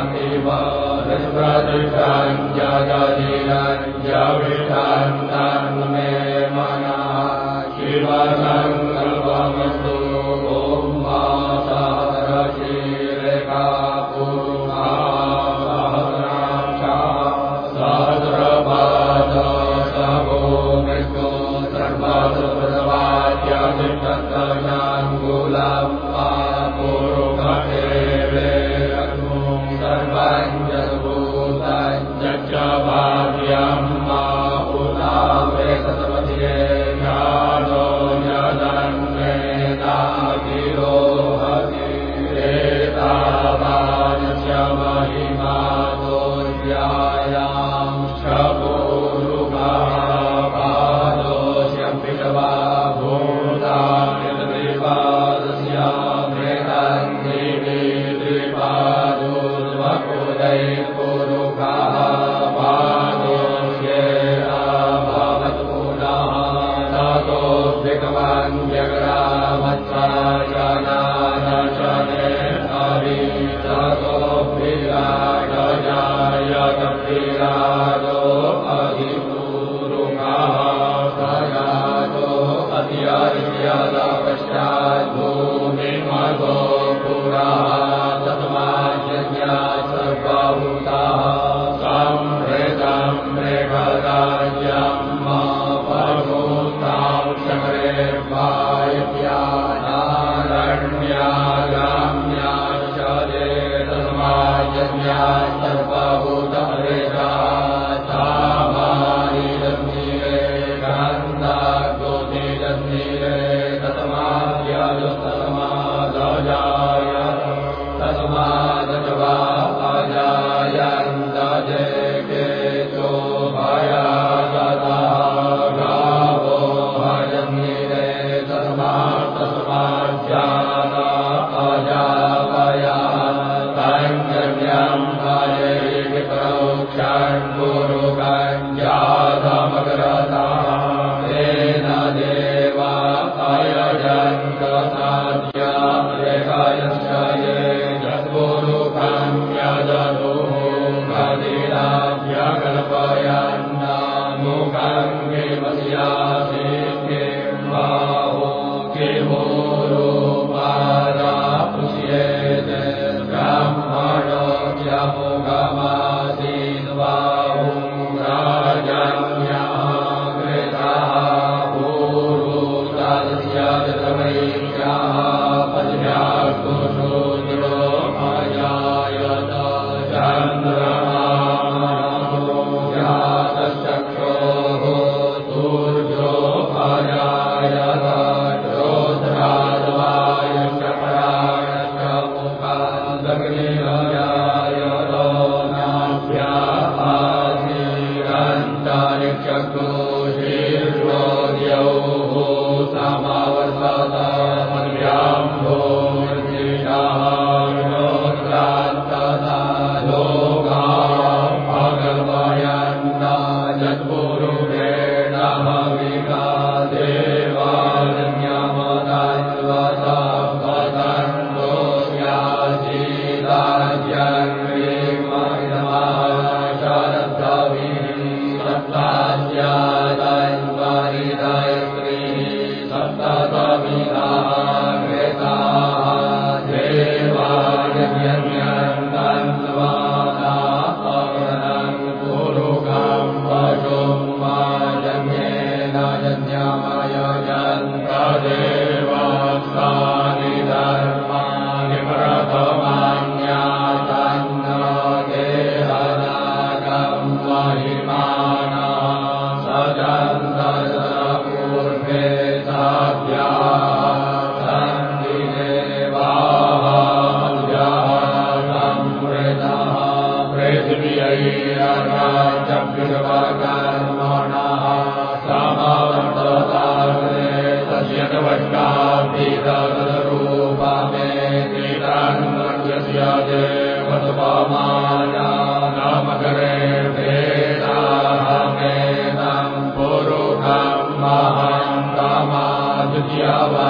प्रतिरञ्जगदिरञ्जविषन्तन्मे मनः अयजन्त ภาวะ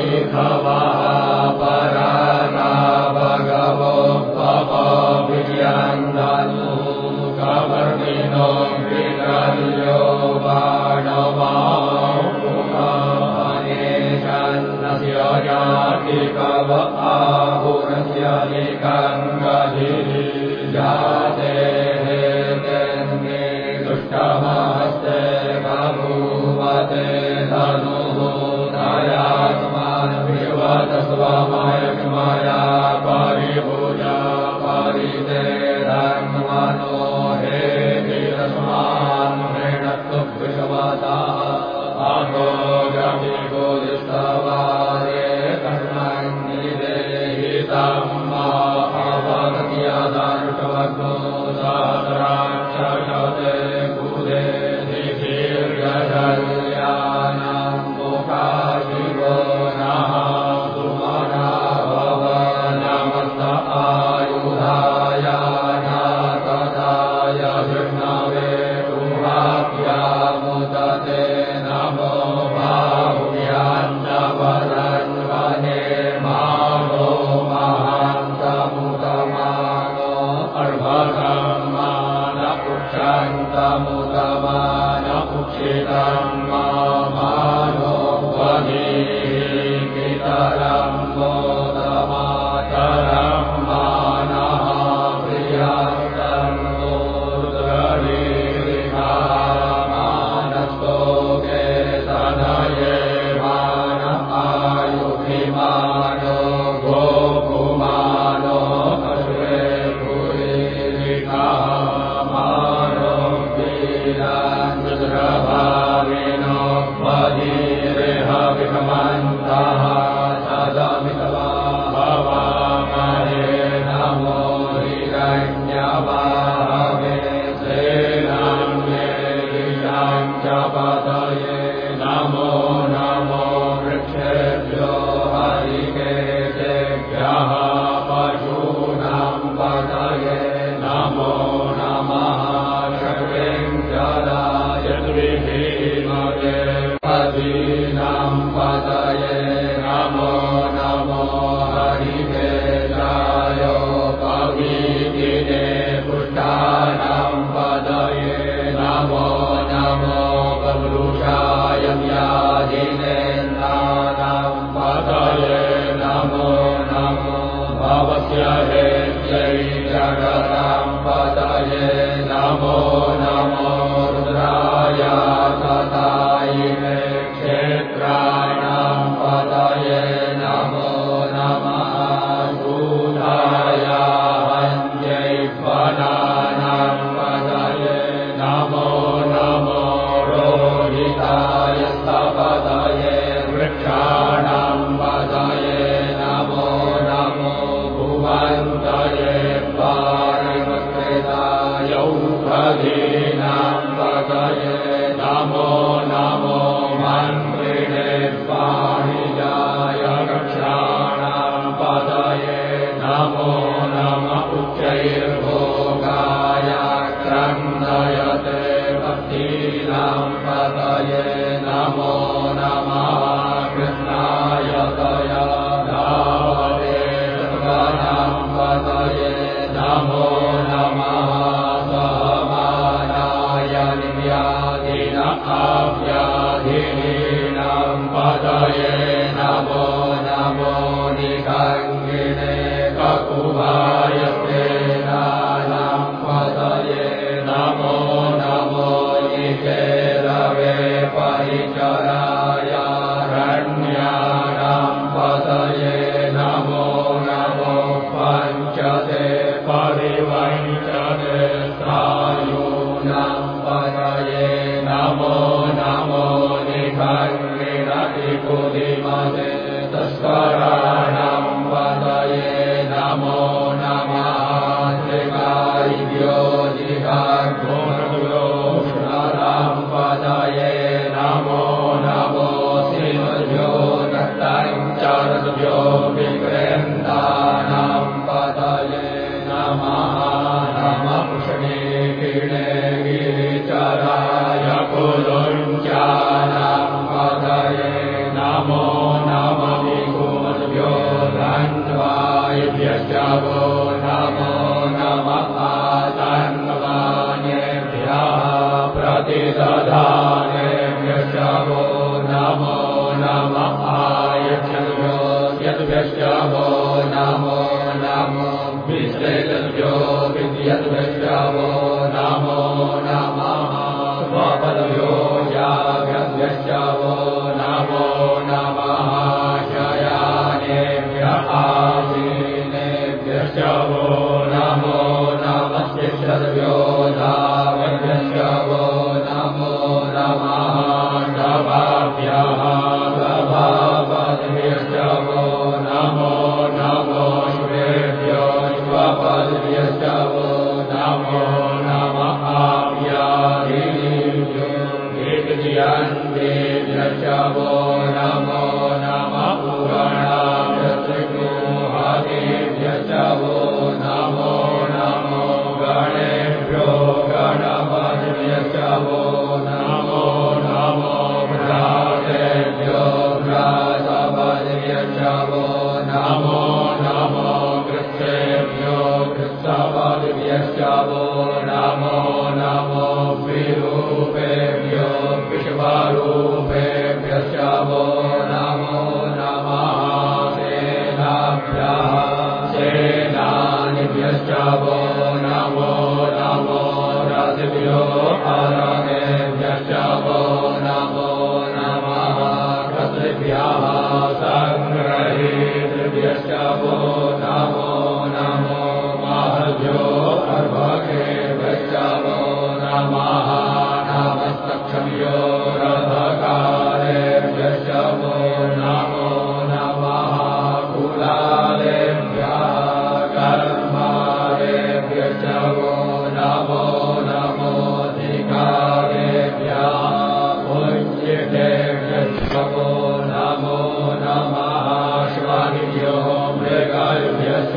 เอกวา नमो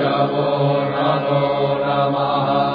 वो नमो नमः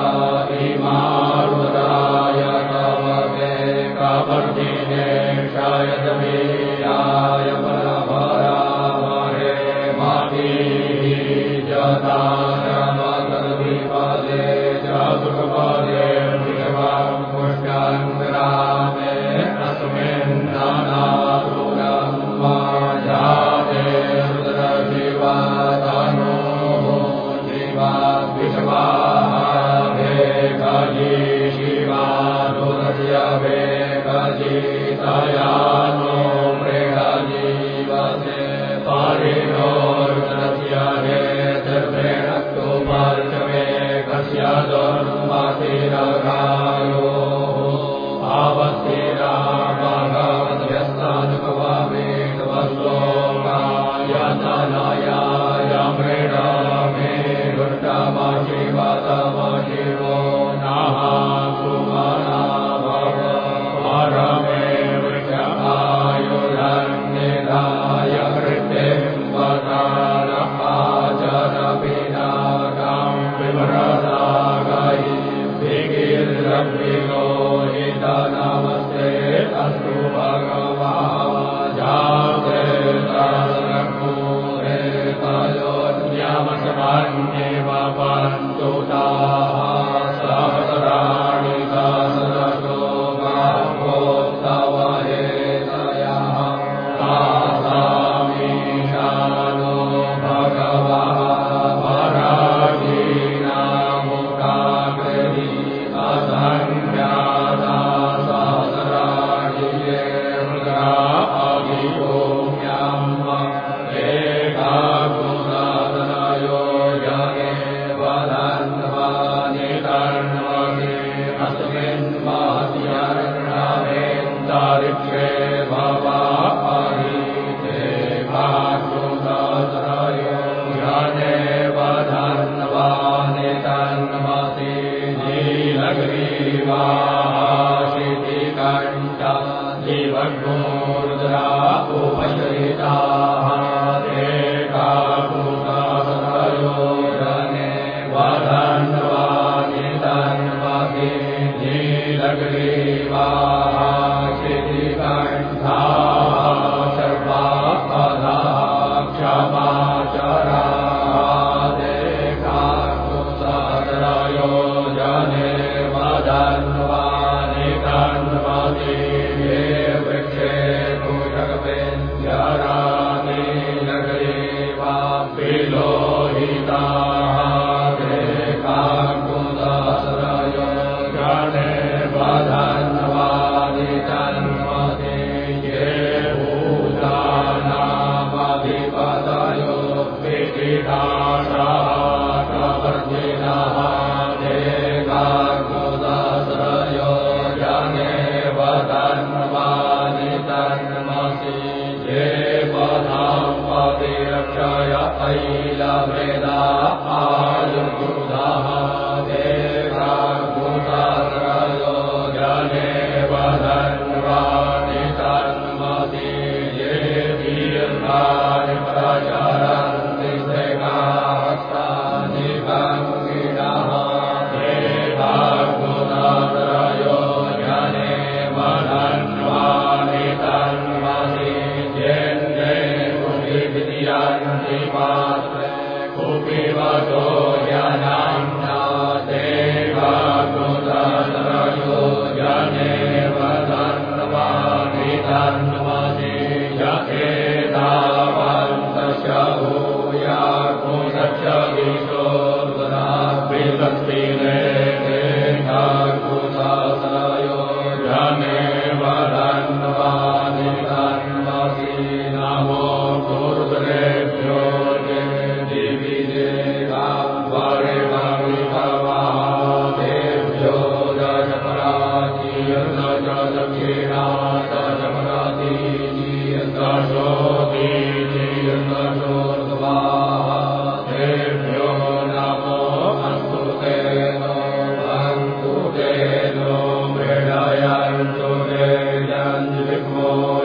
โม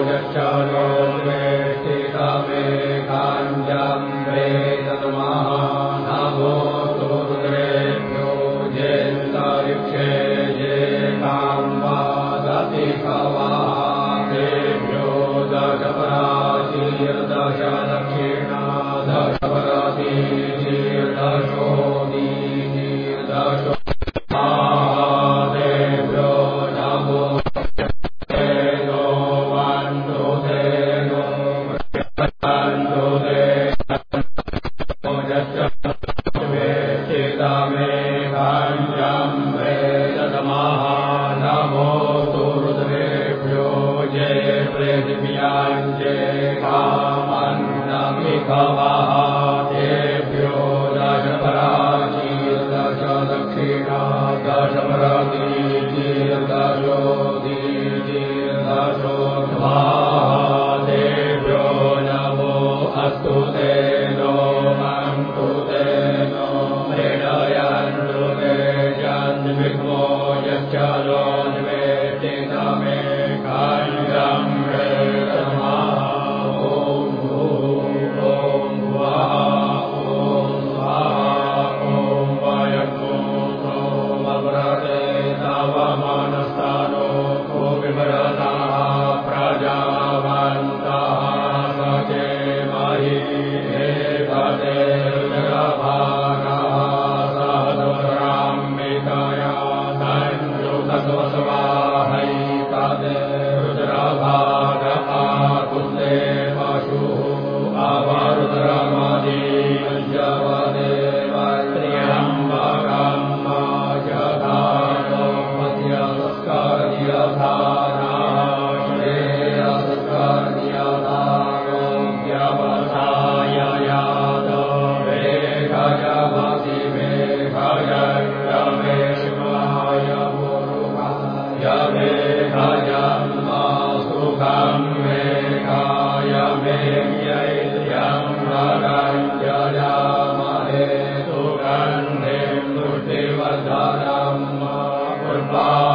ยจาร Baba.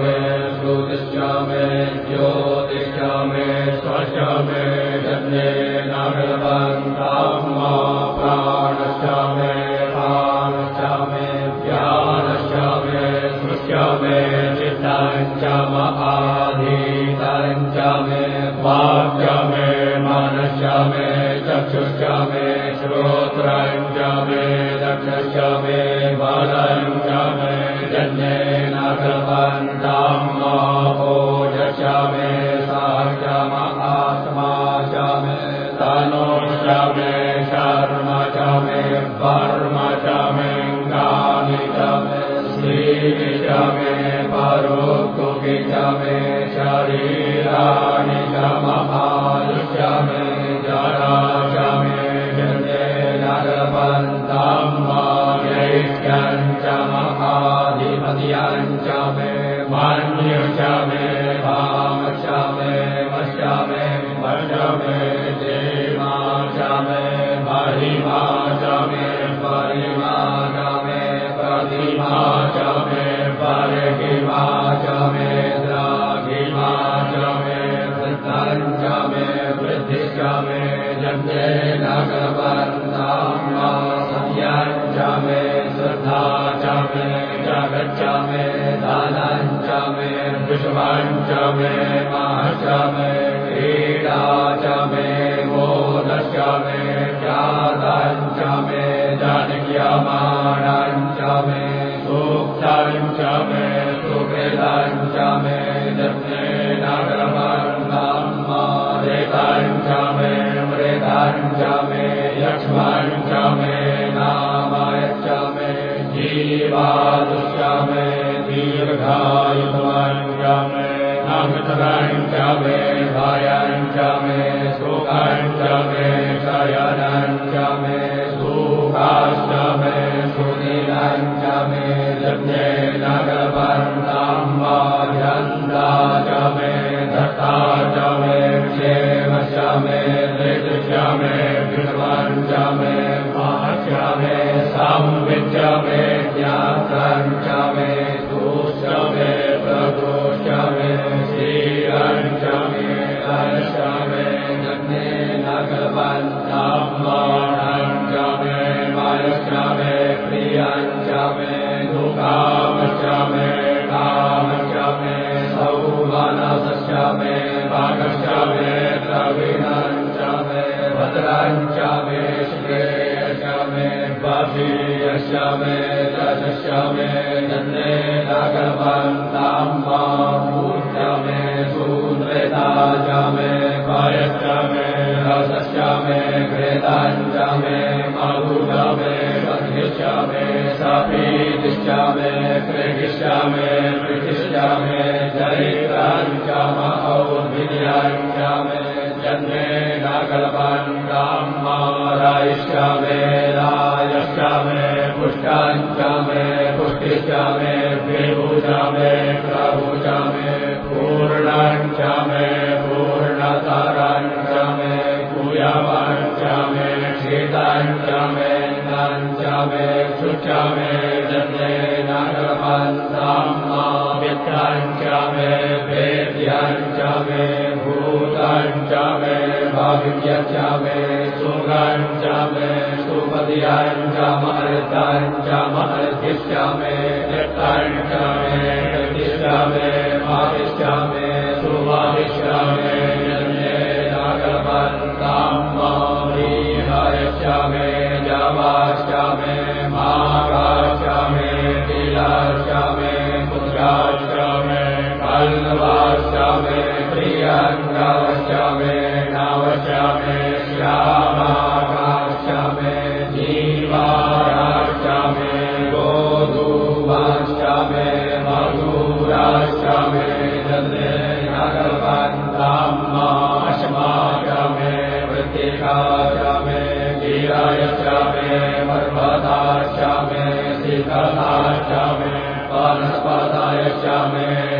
मे मे वेदच्या मे विद्वान् च मे माहत्या मे सामवेद्या मे मे दास्यामे धन्ने तादनपा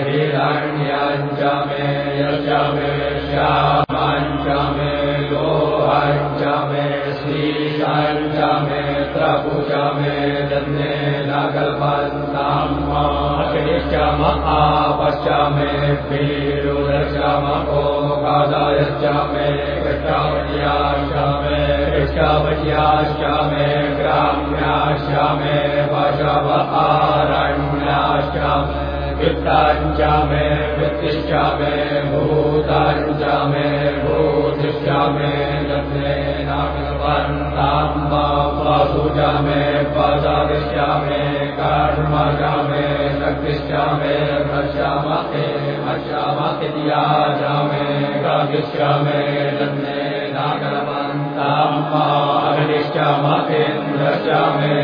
मे यच्छामि श्याञ्चा मे गो हा मे श्रीजा मे प्रपूजा मे दे नागल् पाचामः आ पश्या मे लो गच्छामः यच्छामि पश्याम या मे ग्राम्यामे पशा आ व्यक्ता मे वृत्तिष्ठा मे भूता मे भूतिष्ठा मे लग्ने नाटलवन् तात्मा मे पादिष्या मे कार्माजा मे शक्तिष्ठा मे भर्षा माते मे गादिष्या मे लग्ने नाटलवन् तात्मा अग्निष्ठा मातेन्द्रशा मे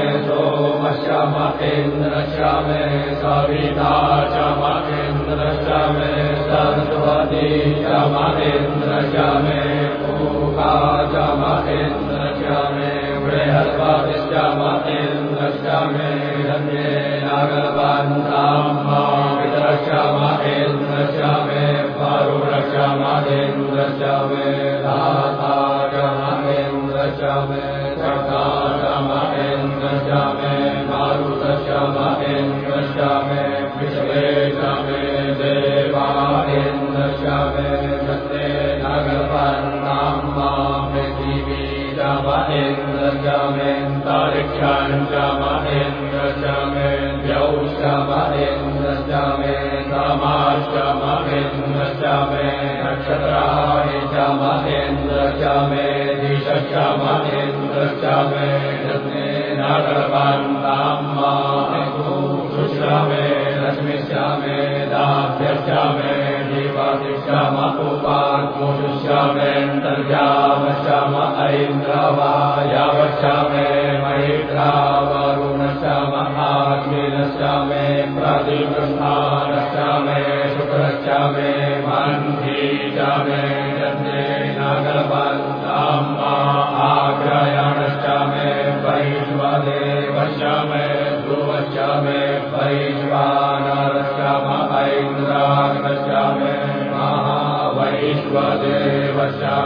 नागरमन्ताम्बा अग्निश्यामतेन्द्रश्यामे सोमश्यामतेन्द्रश्यामे सविता श्यामतेन्द्रश्यामे सरस्वती श्यामतेन्द्रश्यामे पूकाचामतेन्द्रश्यामे बृहस्पतिश्यामतेन्द्रश्यामे धन्ये नागरवन्ताम्बा पितरश्यामतेन्द्रश्यामे वरुणश्यामतेन्द्रश्यामे दाता मे ध्रुवश्च मे परिष्वानरश्च मकैन्द्राग्रश्च मे महावैश्वदेवश्च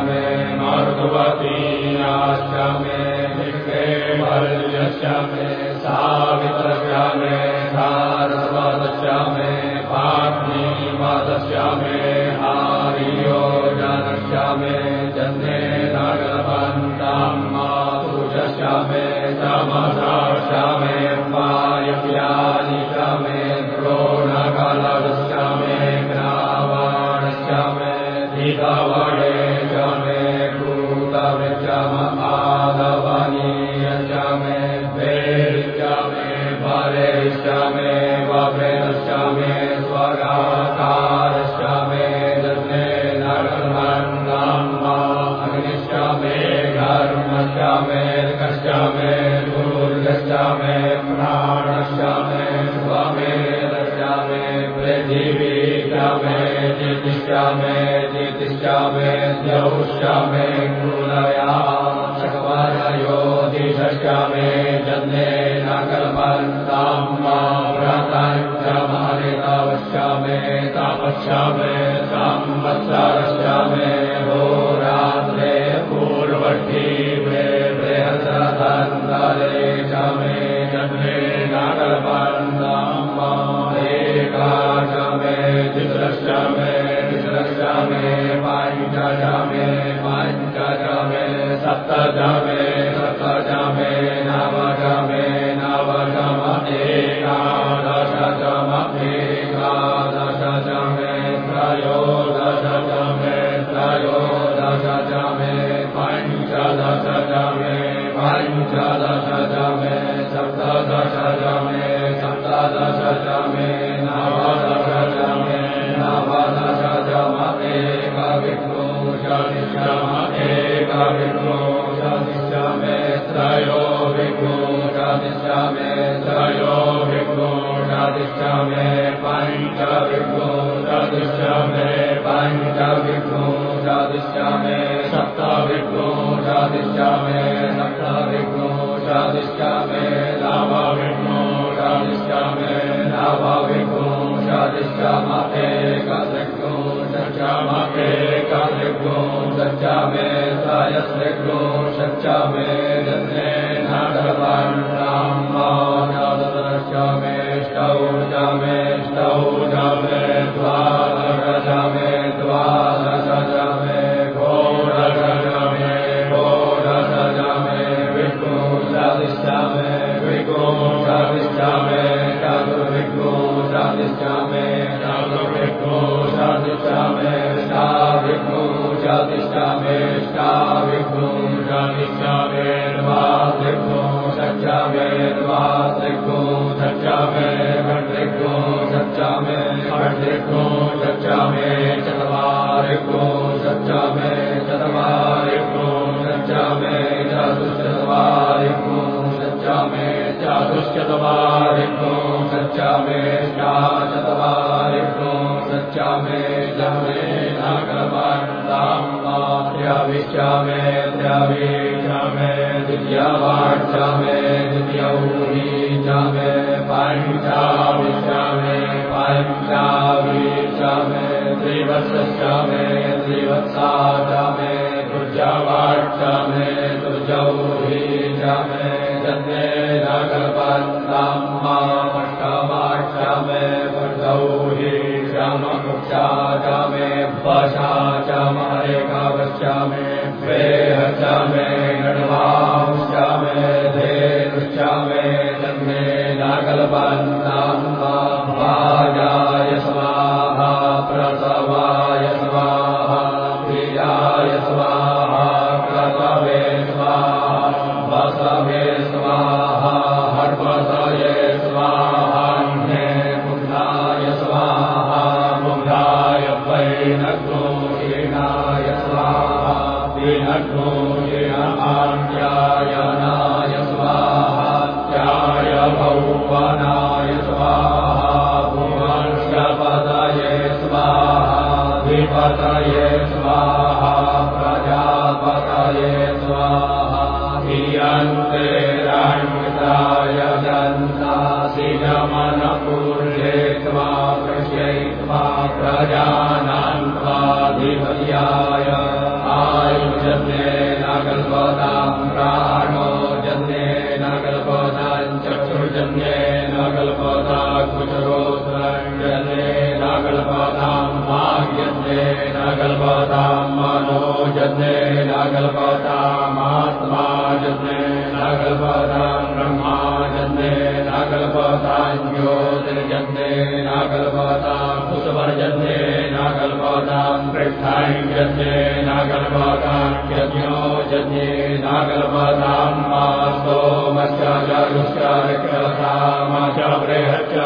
मे मर्गवतीनाश्च मे विक्रेमर्यश्च मे सा सप्तविंशतिशमे सप्तविंशतिशमे नवविंशतिशमे नवविंशतिशम एकत्रिंशतिशम एकत्रिंशतिशमे त्रयस्त्रिंशतिशमे जन्मे नगरवन्ताम्बा नवदशमे प्रजापतये स्वाहा प्रजापतये स्वाहा हियन्ते राजन्त श्रियमनपुरयित्वा कृषयित्वा प्रजा नागल्पातामात्माजन्ते नागल्पातां ब्रह्माजन्ते नागलपातान्योर्जन्ते नागलपातां पुष्मर्जन्ते नागल्पातां पृष्ठाञ्च नागल्पातान्योचते नागलपातां मातो मचारुश्च बृहश्च